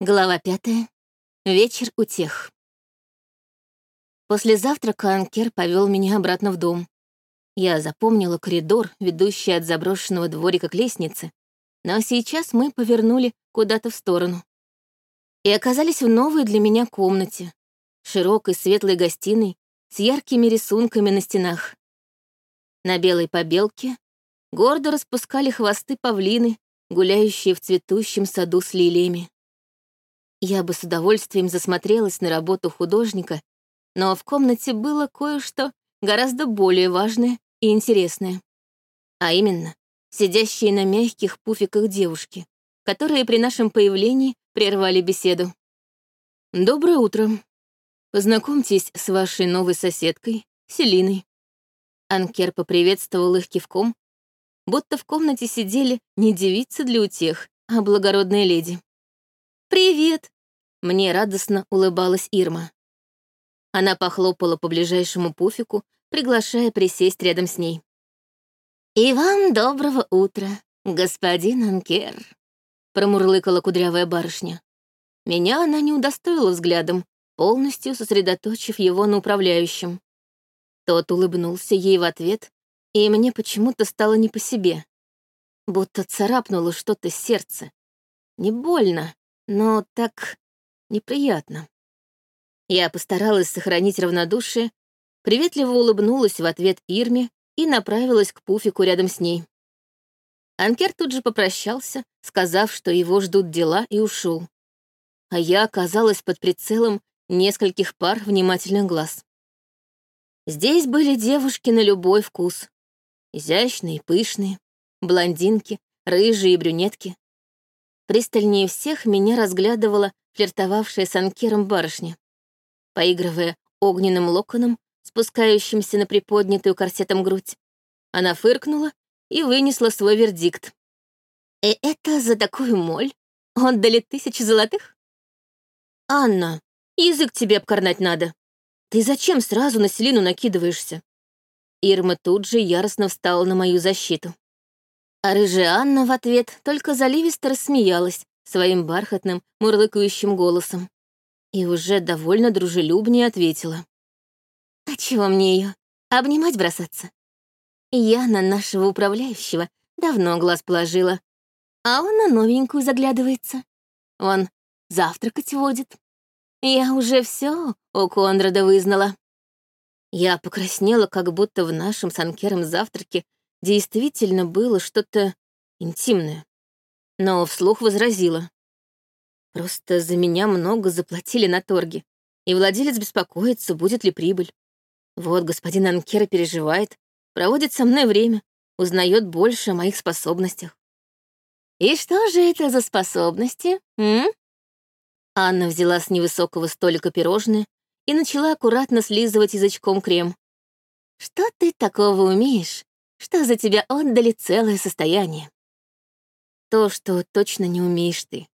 Глава пятая. Вечер утех. После завтрака Анкер повел меня обратно в дом. Я запомнила коридор, ведущий от заброшенного дворика к лестнице, но сейчас мы повернули куда-то в сторону. И оказались в новой для меня комнате, широкой светлой гостиной с яркими рисунками на стенах. На белой побелке гордо распускали хвосты павлины, гуляющие в цветущем саду с лилиями. Я бы с удовольствием засмотрелась на работу художника, но в комнате было кое-что гораздо более важное и интересное. А именно, сидящие на мягких пуфиках девушки, которые при нашем появлении прервали беседу. «Доброе утро. Познакомьтесь с вашей новой соседкой, Селиной». Анкер поприветствовал их кивком, будто в комнате сидели не девицы для утех, а благородные леди. «Привет!» Мне радостно улыбалась Ирма. Она похлопала по ближайшему пуфику, приглашая присесть рядом с ней. «И вам доброго утра, господин Анкер», — промурлыкала кудрявая барышня. Меня она не удостоила взглядом, полностью сосредоточив его на управляющем. Тот улыбнулся ей в ответ, и мне почему-то стало не по себе. Будто царапнуло что-то сердце. Не больно, но так неприятно. Я постаралась сохранить равнодушие, приветливо улыбнулась в ответ Ирме и направилась к пуфику рядом с ней. Анкер тут же попрощался, сказав, что его ждут дела, и ушел. А я оказалась под прицелом нескольких пар внимательных глаз. Здесь были девушки на любой вкус. Изящные, пышные, блондинки, рыжие и брюнетки. Пристальнее всех меня разглядывала флиртовавшая с Анкером барышня. Поигрывая огненным локоном, спускающимся на приподнятую корсетом грудь, она фыркнула и вынесла свой вердикт. «И это за такую моль? Отдали тысячи золотых?» «Анна, язык тебе обкорнать надо. Ты зачем сразу на Селину накидываешься?» Ирма тут же яростно встала на мою защиту. А рыжая Анна в ответ только заливисто рассмеялась, своим бархатным, мурлыкающим голосом. И уже довольно дружелюбнее ответила. «А чего мне ее? Обнимать бросаться? Я на нашего управляющего давно глаз положила, а он на новенькую заглядывается. Он завтракать водит. Я уже все у Конрада вызнала». Я покраснела, как будто в нашем с Анкером завтраке действительно было что-то интимное но вслух возразила. Просто за меня много заплатили на торге, и владелец беспокоится, будет ли прибыль. Вот господин Анкера переживает, проводит со мной время, узнает больше о моих способностях. «И что же это за способности, м?» Анна взяла с невысокого столика пирожное и начала аккуратно слизывать язычком крем. «Что ты такого умеешь, что за тебя отдали целое состояние?» То, что точно не умеешь ты.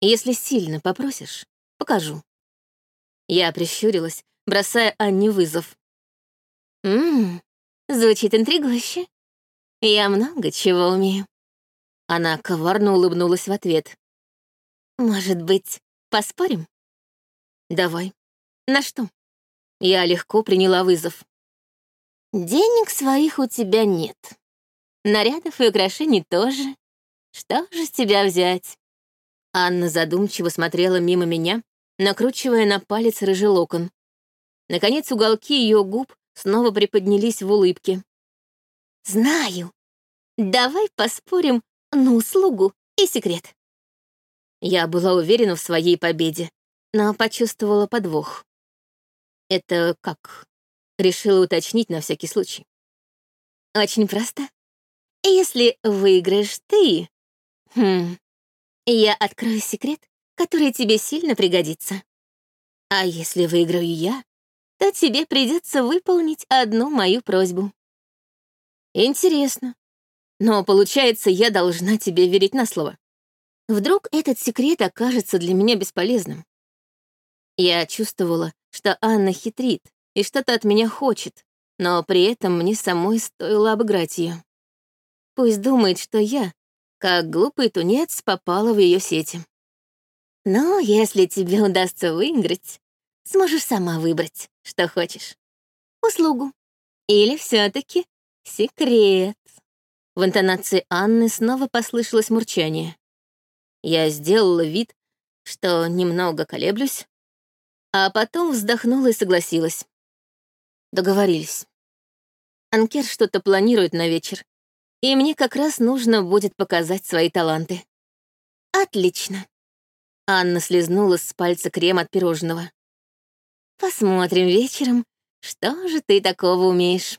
Если сильно попросишь, покажу. Я прищурилась, бросая Анне вызов. «Ммм, звучит интригующе. Я много чего умею». Она коварно улыбнулась в ответ. «Может быть, поспорим?» «Давай. На что?» Я легко приняла вызов. «Денег своих у тебя нет. Нарядов и украшений тоже. Что же с тебя взять? Анна задумчиво смотрела мимо меня, накручивая на палец рыжий локон. Наконец уголки ее губ снова приподнялись в улыбке. «Знаю. Давай поспорим на услугу и секрет». Я была уверена в своей победе, но почувствовала подвох. «Это как?» — решила уточнить на всякий случай. «Очень просто. Если выиграешь ты, Хм, я открою секрет, который тебе сильно пригодится. А если выиграю я, то тебе придется выполнить одну мою просьбу. Интересно. Но получается, я должна тебе верить на слово. Вдруг этот секрет окажется для меня бесполезным. Я чувствовала, что Анна хитрит и что-то от меня хочет, но при этом мне самой стоило обыграть ее. Пусть думает, что я как глупый тунец попала в ее сети. Но если тебе удастся выиграть, сможешь сама выбрать, что хочешь. Услугу. Или все таки секрет. В интонации Анны снова послышалось мурчание. Я сделала вид, что немного колеблюсь, а потом вздохнула и согласилась. Договорились. Анкер что-то планирует на вечер, и мне как раз нужно будет показать свои таланты. Отлично. Анна слезнула с пальца крем от пирожного. Посмотрим вечером, что же ты такого умеешь.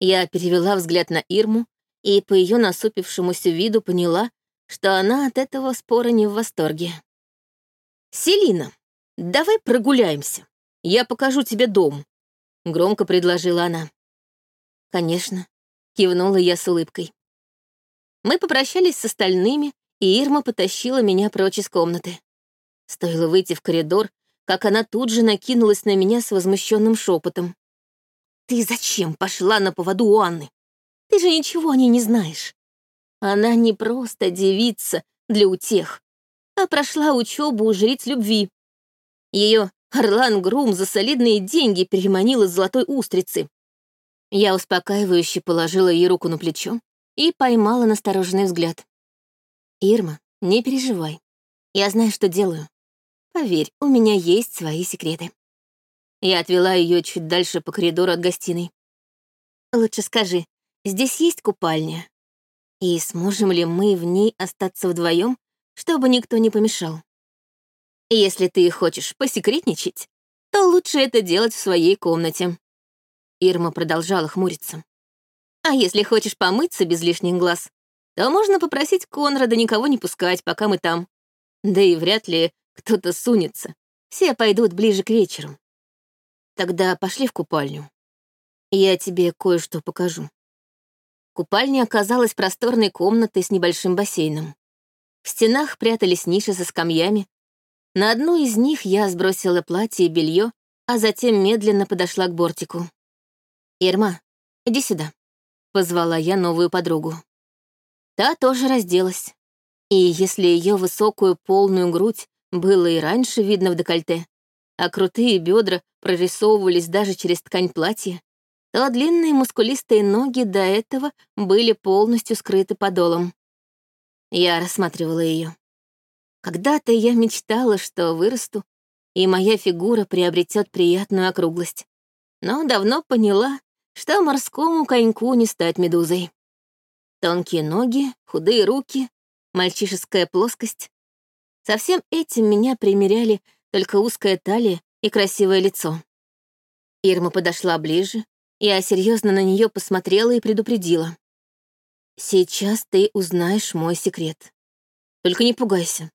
Я перевела взгляд на Ирму и по ее насупившемуся виду поняла, что она от этого спора не в восторге. «Селина, давай прогуляемся. Я покажу тебе дом», — громко предложила она. «Конечно», — кивнула я с улыбкой. Мы попрощались с остальными, и Ирма потащила меня прочь из комнаты. Стоило выйти в коридор, как она тут же накинулась на меня с возмущенным шепотом. «Ты зачем пошла на поводу у Анны? Ты же ничего о ней не знаешь. Она не просто девица для утех, а прошла учебу у жриц любви. Ее Орлан Грум за солидные деньги переманил из золотой устрицы. Я успокаивающе положила ей руку на плечо и поймала настороженный взгляд. «Ирма, не переживай. Я знаю, что делаю. Поверь, у меня есть свои секреты». Я отвела ее чуть дальше по коридору от гостиной. «Лучше скажи, здесь есть купальня? И сможем ли мы в ней остаться вдвоем, чтобы никто не помешал? Если ты хочешь посекретничать, то лучше это делать в своей комнате. Ирма продолжала хмуриться. А если хочешь помыться без лишних глаз, то можно попросить Конрада никого не пускать, пока мы там. Да и вряд ли кто-то сунется. Все пойдут ближе к вечеру. Тогда пошли в купальню. Я тебе кое-что покажу. Купальня оказалась просторной комнатой с небольшим бассейном. В стенах прятались ниши со скамьями. На одну из них я сбросила платье и белье, а затем медленно подошла к бортику. «Ирма, иди сюда», — позвала я новую подругу. Та тоже разделась. И если ее высокую полную грудь было и раньше видно в декольте, а крутые бедра прорисовывались даже через ткань платья, то длинные мускулистые ноги до этого были полностью скрыты подолом. Я рассматривала ее. Когда-то я мечтала, что вырасту, и моя фигура приобретет приятную округлость. Но давно поняла, что морскому коньку не стать медузой. Тонкие ноги, худые руки, мальчишеская плоскость. Со всем этим меня примеряли только узкая талия и красивое лицо. Ирма подошла ближе, я серьезно на нее посмотрела и предупредила. «Сейчас ты узнаешь мой секрет. Только не пугайся».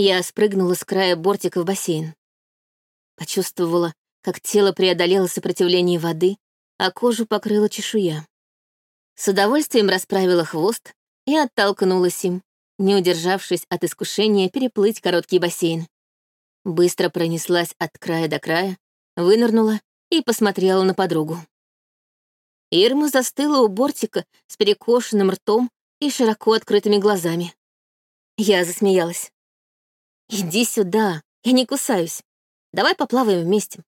Я спрыгнула с края бортика в бассейн. Почувствовала, как тело преодолело сопротивление воды, а кожу покрыла чешуя. С удовольствием расправила хвост и оттолкнулась им, не удержавшись от искушения переплыть короткий бассейн. Быстро пронеслась от края до края, вынырнула и посмотрела на подругу. Ирма застыла у бортика с перекошенным ртом и широко открытыми глазами. Я засмеялась. «Иди сюда, я не кусаюсь. Давай поплаваем вместе».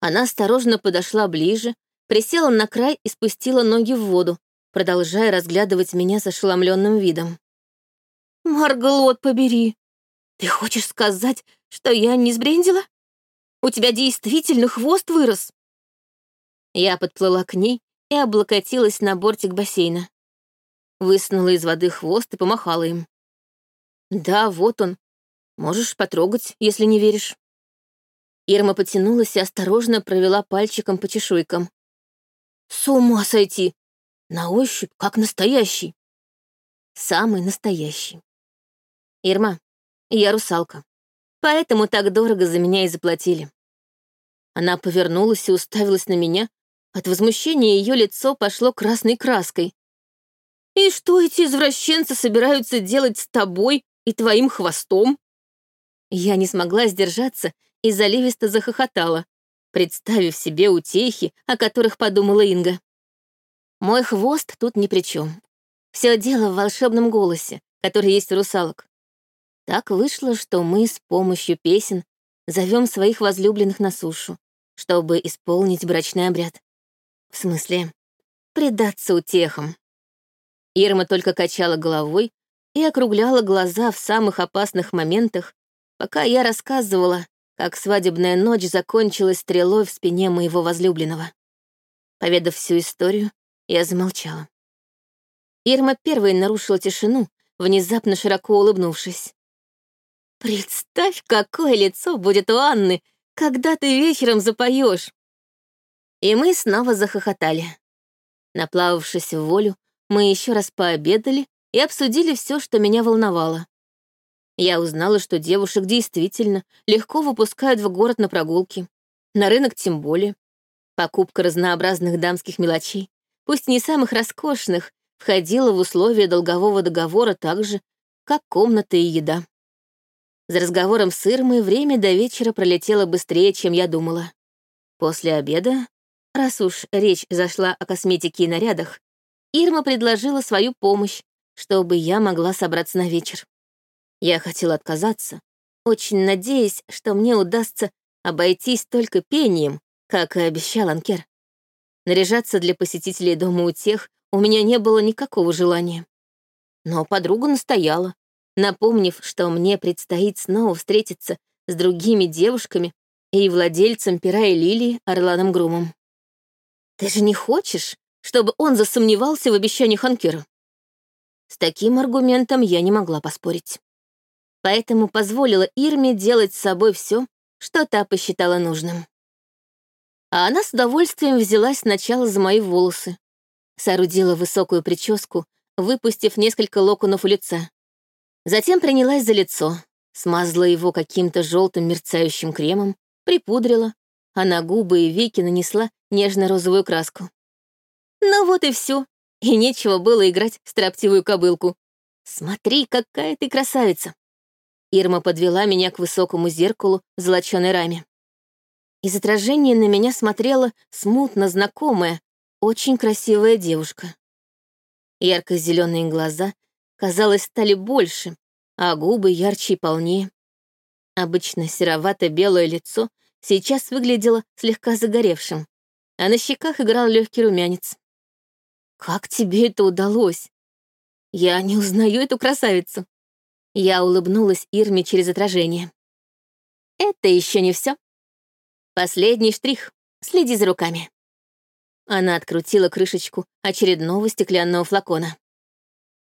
Она осторожно подошла ближе, присела на край и спустила ноги в воду, продолжая разглядывать меня с ошеломленным видом. «Марглот, побери! Ты хочешь сказать, что я не сбрендила? У тебя действительно хвост вырос?» Я подплыла к ней и облокотилась на бортик бассейна. Высунула из воды хвост и помахала им. «Да, вот он. Можешь потрогать, если не веришь». Ирма потянулась и осторожно провела пальчиком по чешуйкам. «С ума сойти! На ощупь, как настоящий!» «Самый настоящий. Ирма, я русалка, поэтому так дорого за меня и заплатили». Она повернулась и уставилась на меня. От возмущения ее лицо пошло красной краской. «И что эти извращенцы собираются делать с тобой и твоим хвостом?» Я не смогла сдержаться и заливисто захохотала, представив себе утехи, о которых подумала Инга. Мой хвост тут ни при чем. Все дело в волшебном голосе, который есть у русалок. Так вышло, что мы с помощью песен зовем своих возлюбленных на сушу, чтобы исполнить брачный обряд. В смысле, предаться утехам. Ирма только качала головой и округляла глаза в самых опасных моментах, пока я рассказывала, как свадебная ночь закончилась стрелой в спине моего возлюбленного. Поведав всю историю, я замолчала. Ирма первой нарушила тишину, внезапно широко улыбнувшись. «Представь, какое лицо будет у Анны, когда ты вечером запоешь!» И мы снова захохотали. Наплававшись в волю, мы еще раз пообедали и обсудили все, что меня волновало. Я узнала, что девушек действительно легко выпускают в город на прогулки, на рынок тем более. Покупка разнообразных дамских мелочей, пусть не самых роскошных, входила в условия долгового договора так же, как комната и еда. За разговором с Ирмой время до вечера пролетело быстрее, чем я думала. После обеда, раз уж речь зашла о косметике и нарядах, Ирма предложила свою помощь, чтобы я могла собраться на вечер. Я хотела отказаться, очень надеясь, что мне удастся обойтись только пением, как и обещал Анкер. Наряжаться для посетителей дома у тех у меня не было никакого желания. Но подруга настояла, напомнив, что мне предстоит снова встретиться с другими девушками и владельцем пера и лилии Орланом Грумом. «Ты же не хочешь, чтобы он засомневался в обещаниях Анкера?» С таким аргументом я не могла поспорить. Поэтому позволила Ирме делать с собой все, что та посчитала нужным. А она с удовольствием взялась сначала за мои волосы, соорудила высокую прическу, выпустив несколько локонов у лица. Затем принялась за лицо, смазала его каким-то желтым мерцающим кремом, припудрила, а на губы и веки нанесла нежно-розовую краску. Ну вот и все, и нечего было играть в строптивую кобылку. Смотри, какая ты красавица! Ирма подвела меня к высокому зеркалу в золоченой раме. Из отражения на меня смотрела смутно знакомая, очень красивая девушка. Ярко-зеленые глаза, казалось, стали больше, а губы ярче и полнее. Обычно серовато-белое лицо сейчас выглядело слегка загоревшим, а на щеках играл легкий румянец. «Как тебе это удалось? Я не узнаю эту красавицу». Я улыбнулась Ирме через отражение. «Это еще не все. Последний штрих. Следи за руками». Она открутила крышечку очередного стеклянного флакона.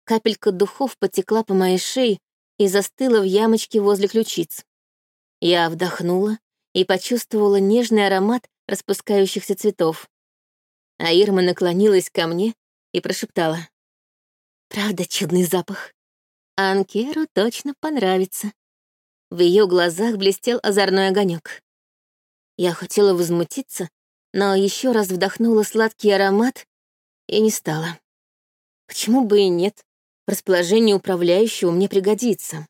Капелька духов потекла по моей шее и застыла в ямочке возле ключиц. Я вдохнула и почувствовала нежный аромат распускающихся цветов. А Ирма наклонилась ко мне и прошептала. «Правда, чудный запах. Анкеру точно понравится». В ее глазах блестел озорной огонек. Я хотела возмутиться, но еще раз вдохнула сладкий аромат и не стала. Почему бы и нет? Расположение управляющего мне пригодится.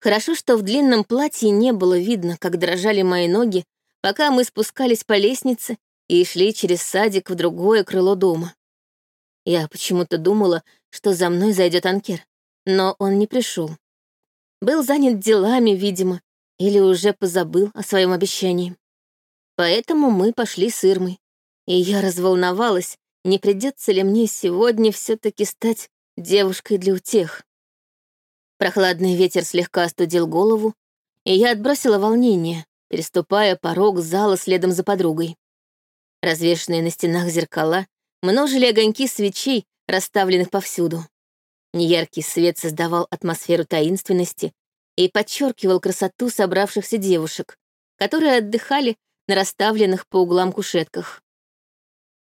Хорошо, что в длинном платье не было видно, как дрожали мои ноги, пока мы спускались по лестнице и шли через садик в другое крыло дома. Я почему-то думала, что за мной зайдет Анкер, но он не пришел. Был занят делами, видимо, или уже позабыл о своем обещании. Поэтому мы пошли с Ирмой. И я разволновалась, не придется ли мне сегодня все таки стать девушкой для утех. Прохладный ветер слегка остудил голову, и я отбросила волнение, переступая порог зала следом за подругой. Развешенные на стенах зеркала множили огоньки свечей, расставленных повсюду. Неяркий свет создавал атмосферу таинственности и подчеркивал красоту собравшихся девушек, которые отдыхали на расставленных по углам кушетках.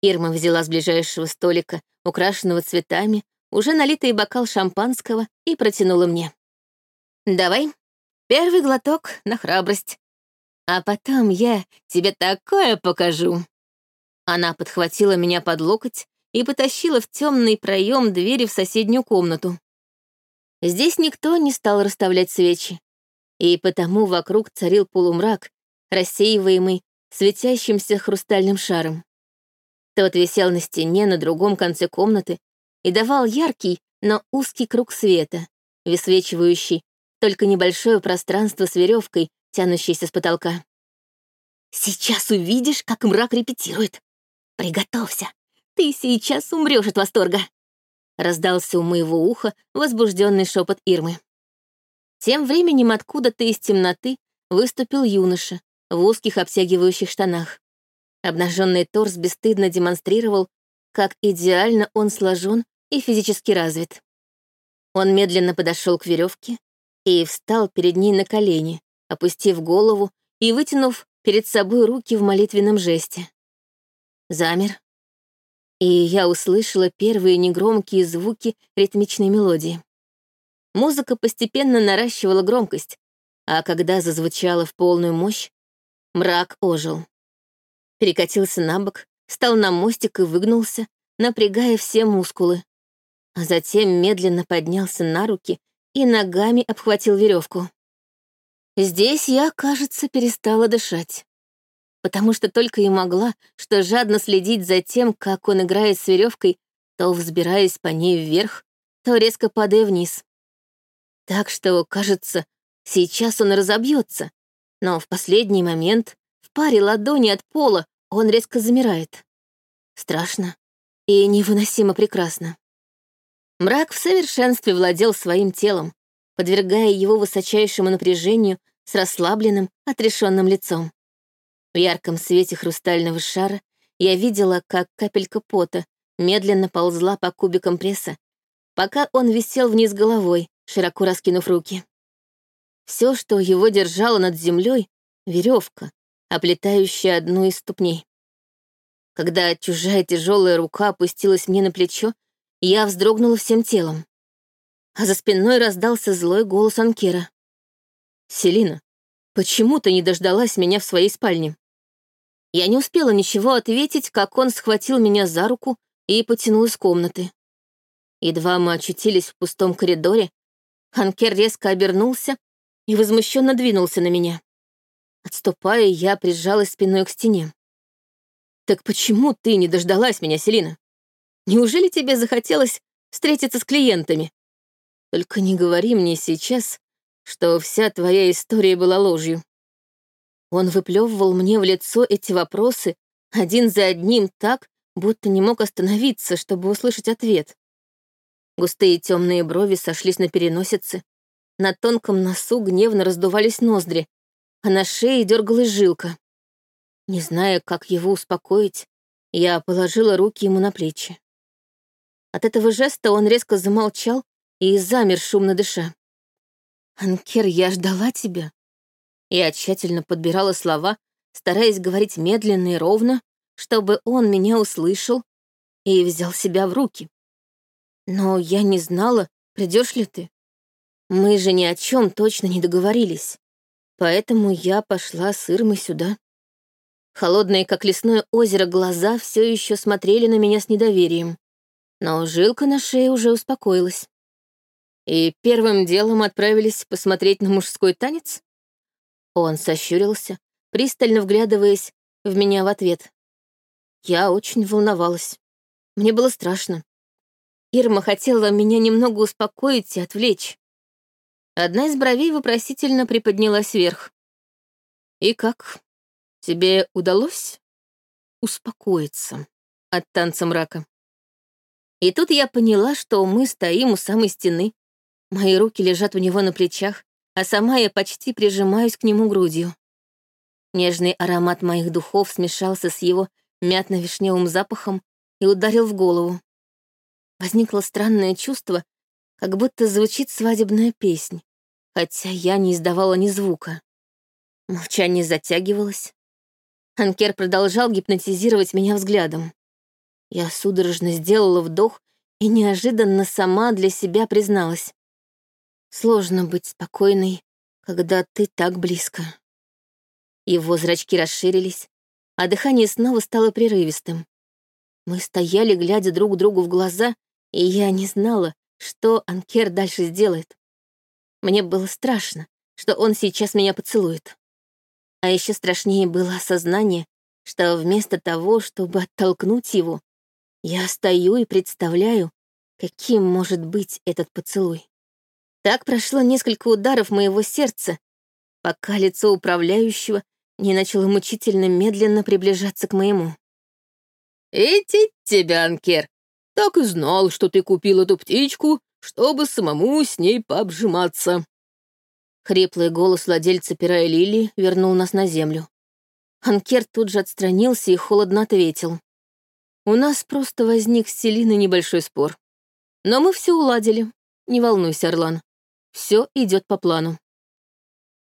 Ирма взяла с ближайшего столика, украшенного цветами, уже налитый бокал шампанского и протянула мне. «Давай, первый глоток на храбрость. А потом я тебе такое покажу». Она подхватила меня под локоть и потащила в темный проем двери в соседнюю комнату. Здесь никто не стал расставлять свечи, и потому вокруг царил полумрак, рассеиваемый светящимся хрустальным шаром. Тот висел на стене на другом конце комнаты и давал яркий, но узкий круг света, высвечивающий только небольшое пространство с веревкой, тянущейся с потолка. «Сейчас увидишь, как мрак репетирует. Приготовься, ты сейчас умрешь от восторга!» Раздался у моего уха возбужденный шепот Ирмы. Тем временем откуда-то из темноты выступил юноша в узких обтягивающих штанах. Обнаженный торс бесстыдно демонстрировал, как идеально он сложен и физически развит. Он медленно подошел к веревке и встал перед ней на колени, опустив голову и вытянув перед собой руки в молитвенном жесте. Замер. И я услышала первые негромкие звуки ритмичной мелодии. Музыка постепенно наращивала громкость, а когда зазвучала в полную мощь, мрак ожил. Перекатился на бок, встал на мостик и выгнулся, напрягая все мускулы. А затем медленно поднялся на руки и ногами обхватил веревку. Здесь я, кажется, перестала дышать. Потому что только и могла, что жадно следить за тем, как он играет с веревкой, то взбираясь по ней вверх, то резко падая вниз. Так что, кажется, сейчас он разобьется, но в последний момент в паре ладони от пола он резко замирает. Страшно и невыносимо прекрасно. Мрак в совершенстве владел своим телом, подвергая его высочайшему напряжению с расслабленным, отрешенным лицом. В ярком свете хрустального шара я видела, как капелька пота медленно ползла по кубикам пресса, пока он висел вниз головой, широко раскинув руки. Все, что его держало над землей, — веревка, оплетающая одну из ступней. Когда чужая тяжелая рука опустилась мне на плечо, я вздрогнула всем телом. А за спиной раздался злой голос Анкера. «Селина, почему ты не дождалась меня в своей спальне?» Я не успела ничего ответить, как он схватил меня за руку и потянул из комнаты. Едва мы очутились в пустом коридоре, Анкер резко обернулся и возмущенно двинулся на меня. Отступая, я прижалась спиной к стене. «Так почему ты не дождалась меня, Селина? Неужели тебе захотелось встретиться с клиентами? Только не говори мне сейчас, что вся твоя история была ложью». Он выплевывал мне в лицо эти вопросы один за одним так, будто не мог остановиться, чтобы услышать ответ. Густые темные брови сошлись на переносице. На тонком носу гневно раздувались ноздри, а на шее дергалась жилка. Не зная, как его успокоить, я положила руки ему на плечи. От этого жеста он резко замолчал и замер, шумно дыша. «Анкер, я ждала тебя». Я тщательно подбирала слова, стараясь говорить медленно и ровно, чтобы он меня услышал и взял себя в руки. Но я не знала, придешь ли ты. Мы же ни о чем точно не договорились. Поэтому я пошла с Ирмой сюда. Холодные, как лесное озеро, глаза все еще смотрели на меня с недоверием. Но жилка на шее уже успокоилась. И первым делом отправились посмотреть на мужской танец? Он сощурился, пристально вглядываясь в меня в ответ. Я очень волновалась. Мне было страшно. Ирма хотела меня немного успокоить и отвлечь. Одна из бровей вопросительно приподнялась вверх. «И как? Тебе удалось успокоиться от танца мрака?» И тут я поняла, что мы стоим у самой стены. Мои руки лежат у него на плечах, а сама я почти прижимаюсь к нему грудью. Нежный аромат моих духов смешался с его мятно-вишневым запахом и ударил в голову возникло странное чувство, как будто звучит свадебная песнь, хотя я не издавала ни звука. Молчание затягивалось. Анкер продолжал гипнотизировать меня взглядом. Я судорожно сделала вдох и неожиданно сама для себя призналась. Сложно быть спокойной, когда ты так близко. Его зрачки расширились, а дыхание снова стало прерывистым. Мы стояли, глядя друг другу в глаза, и я не знала, что Анкер дальше сделает. Мне было страшно, что он сейчас меня поцелует. А еще страшнее было осознание, что вместо того, чтобы оттолкнуть его, я стою и представляю, каким может быть этот поцелуй. Так прошло несколько ударов моего сердца, пока лицо управляющего не начало мучительно медленно приближаться к моему. «Эти тебя, Анкер! Так и знал, что ты купил эту птичку, чтобы самому с ней пообжиматься». Хриплый голос владельца пера и лилии вернул нас на землю. Анкер тут же отстранился и холодно ответил. «У нас просто возник с Селиной небольшой спор. Но мы все уладили. Не волнуйся, Орлан. Все идет по плану».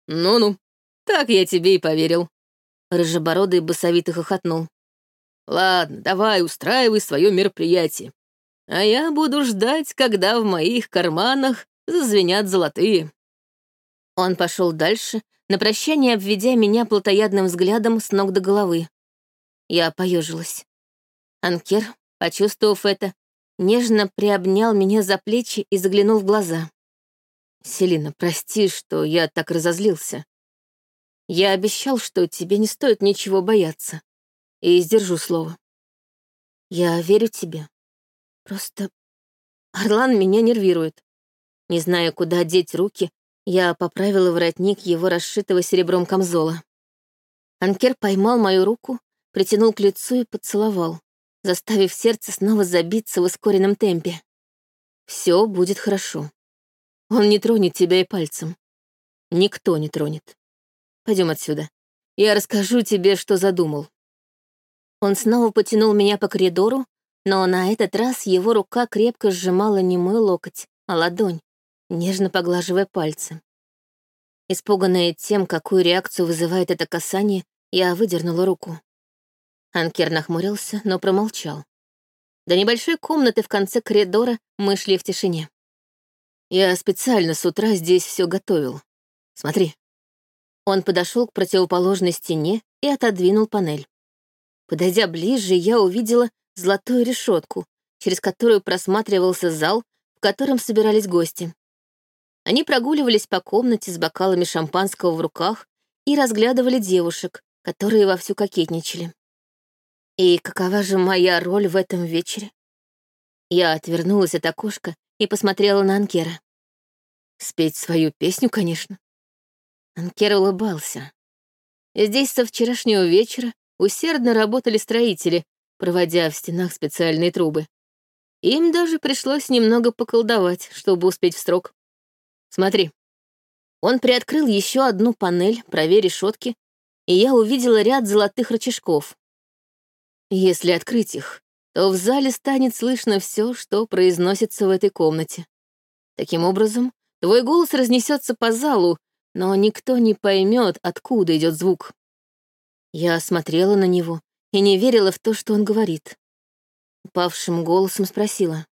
«Ну-ну, так я тебе и поверил». Рыжебородый басовито хохотнул. «Ладно, давай, устраивай свое мероприятие. А я буду ждать, когда в моих карманах зазвенят золотые». Он пошел дальше, на прощание обведя меня плотоядным взглядом с ног до головы. Я поежилась. Анкер, почувствовав это, нежно приобнял меня за плечи и заглянул в глаза. «Селина, прости, что я так разозлился. Я обещал, что тебе не стоит ничего бояться, и сдержу слово. Я верю тебе. Просто Орлан меня нервирует. Не зная, куда деть руки, я поправила воротник его расшитого серебром камзола. Анкер поймал мою руку, притянул к лицу и поцеловал, заставив сердце снова забиться в ускоренном темпе. Все будет хорошо. Он не тронет тебя и пальцем. Никто не тронет. Пойдем отсюда. Я расскажу тебе, что задумал. Он снова потянул меня по коридору, но на этот раз его рука крепко сжимала не мой локоть, а ладонь, нежно поглаживая пальцы. Испуганная тем, какую реакцию вызывает это касание, я выдернула руку. Анкер нахмурился, но промолчал. До небольшой комнаты в конце коридора мы шли в тишине. Я специально с утра здесь все готовил. Смотри. Он подошел к противоположной стене и отодвинул панель. Подойдя ближе, я увидела золотую решетку, через которую просматривался зал, в котором собирались гости. Они прогуливались по комнате с бокалами шампанского в руках и разглядывали девушек, которые вовсю кокетничали. И какова же моя роль в этом вечере? Я отвернулась от окошка и посмотрела на Анкера. Спеть свою песню, конечно. Анкер улыбался. Здесь со вчерашнего вечера усердно работали строители, проводя в стенах специальные трубы. Им даже пришлось немного поколдовать, чтобы успеть в срок. Смотри. Он приоткрыл еще одну панель правее решетки, и я увидела ряд золотых рычажков. Если открыть их, то в зале станет слышно все, что произносится в этой комнате. Таким образом, твой голос разнесется по залу, но никто не поймет, откуда идет звук. Я смотрела на него и не верила в то, что он говорит. Упавшим голосом спросила.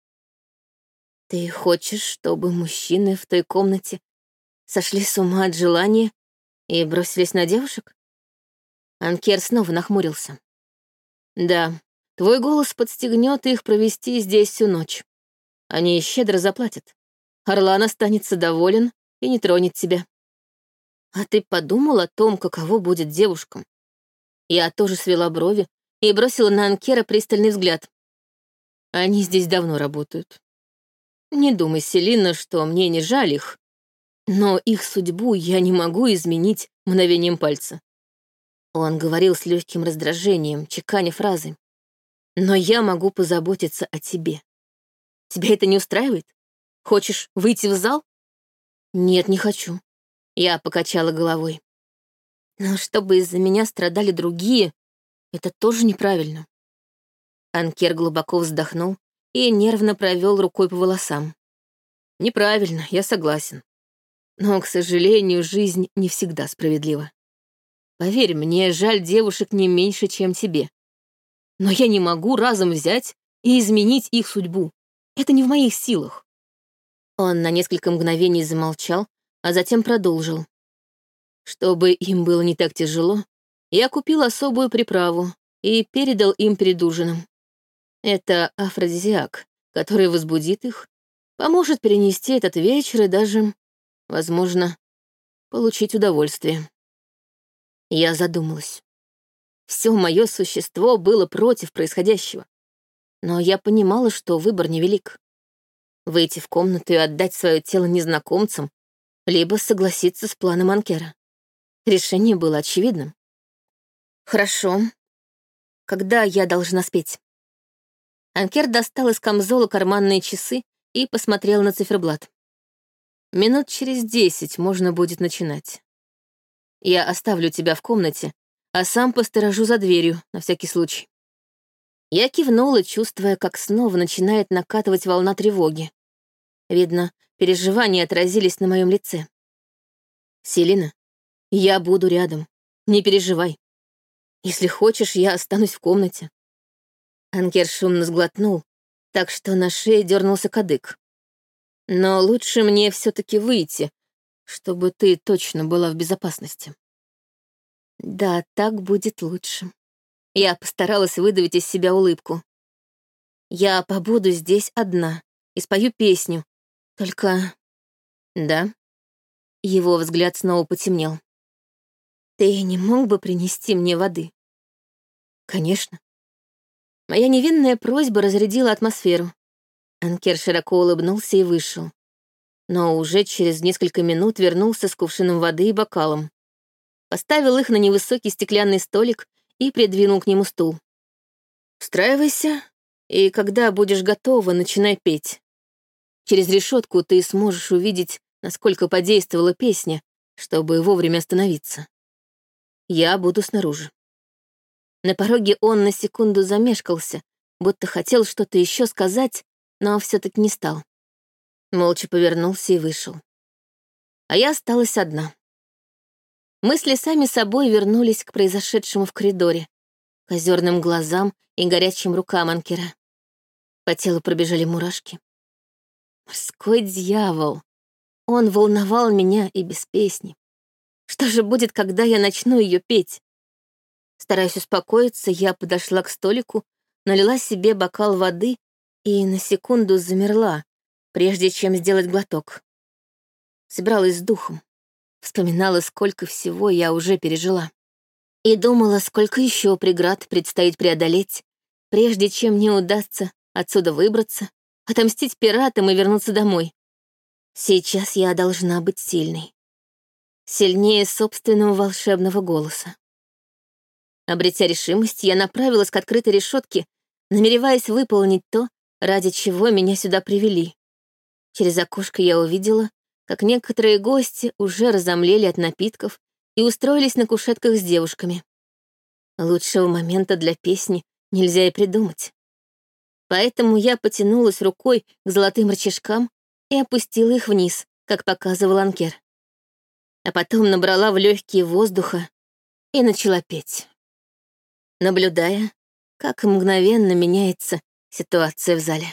«Ты хочешь, чтобы мужчины в той комнате сошли с ума от желания и бросились на девушек?» Анкер снова нахмурился. «Да, твой голос подстегнет их провести здесь всю ночь. Они щедро заплатят. Орлан останется доволен и не тронет тебя. А ты подумал о том, каково будет девушкам, я тоже свела брови и бросила на Анкера пристальный взгляд. Они здесь давно работают. Не думай, Селина, что мне не жаль их, но их судьбу я не могу изменить мгновением пальца. Он говорил с легким раздражением, чеканя фразы. Но я могу позаботиться о тебе. Тебя это не устраивает? Хочешь выйти в зал? Нет, не хочу. Я покачала головой. Но чтобы из-за меня страдали другие, это тоже неправильно. Анкер глубоко вздохнул и нервно провел рукой по волосам. Неправильно, я согласен. Но, к сожалению, жизнь не всегда справедлива. Поверь, мне жаль девушек не меньше, чем тебе. Но я не могу разом взять и изменить их судьбу. Это не в моих силах. Он на несколько мгновений замолчал, а затем продолжил. Чтобы им было не так тяжело, я купил особую приправу и передал им перед ужином. Это афродизиак, который возбудит их, поможет перенести этот вечер и даже, возможно, получить удовольствие. Я задумалась. Все мое существо было против происходящего. Но я понимала, что выбор невелик. Выйти в комнату и отдать свое тело незнакомцам, либо согласиться с планом Анкера. Решение было очевидным. Хорошо. Когда я должна спеть? Анкер достал из камзола карманные часы и посмотрел на циферблат. Минут через десять можно будет начинать. Я оставлю тебя в комнате, а сам посторожу за дверью, на всякий случай. Я кивнула, чувствуя, как снова начинает накатывать волна тревоги. Видно, переживания отразились на моем лице. «Селина, я буду рядом. Не переживай. Если хочешь, я останусь в комнате». Анкер шумно сглотнул, так что на шее дернулся кадык. «Но лучше мне все таки выйти, чтобы ты точно была в безопасности». «Да, так будет лучше». Я постаралась выдавить из себя улыбку. «Я побуду здесь одна и спою песню. Только...» «Да?» Его взгляд снова потемнел. «Ты не мог бы принести мне воды?» «Конечно». Моя невинная просьба разрядила атмосферу. Анкер широко улыбнулся и вышел. Но уже через несколько минут вернулся с кувшином воды и бокалом. Поставил их на невысокий стеклянный столик и придвинул к нему стул. «Устраивайся, и когда будешь готова, начинай петь. Через решетку ты сможешь увидеть, насколько подействовала песня, чтобы вовремя остановиться. Я буду снаружи». На пороге он на секунду замешкался, будто хотел что-то еще сказать, но все-таки не стал. Молча повернулся и вышел. А я осталась одна. Мысли сами собой вернулись к произошедшему в коридоре, к озерным глазам и горячим рукам Анкера. По телу пробежали мурашки. Морской дьявол. Он волновал меня и без песни. Что же будет, когда я начну ее петь? Стараясь успокоиться, я подошла к столику, налила себе бокал воды и на секунду замерла, прежде чем сделать глоток. Собиралась с духом, вспоминала, сколько всего я уже пережила. И думала, сколько еще преград предстоит преодолеть, прежде чем мне удастся отсюда выбраться, отомстить пиратам и вернуться домой. Сейчас я должна быть сильной. Сильнее собственного волшебного голоса. Обретя решимость, я направилась к открытой решетке, намереваясь выполнить то, ради чего меня сюда привели. Через окошко я увидела, как некоторые гости уже разомлели от напитков и устроились на кушетках с девушками. Лучшего момента для песни нельзя и придумать. Поэтому я потянулась рукой к золотым рычажкам и опустила их вниз, как показывал Анкер. А потом набрала в легкие воздуха и начала петь наблюдая, как мгновенно меняется ситуация в зале.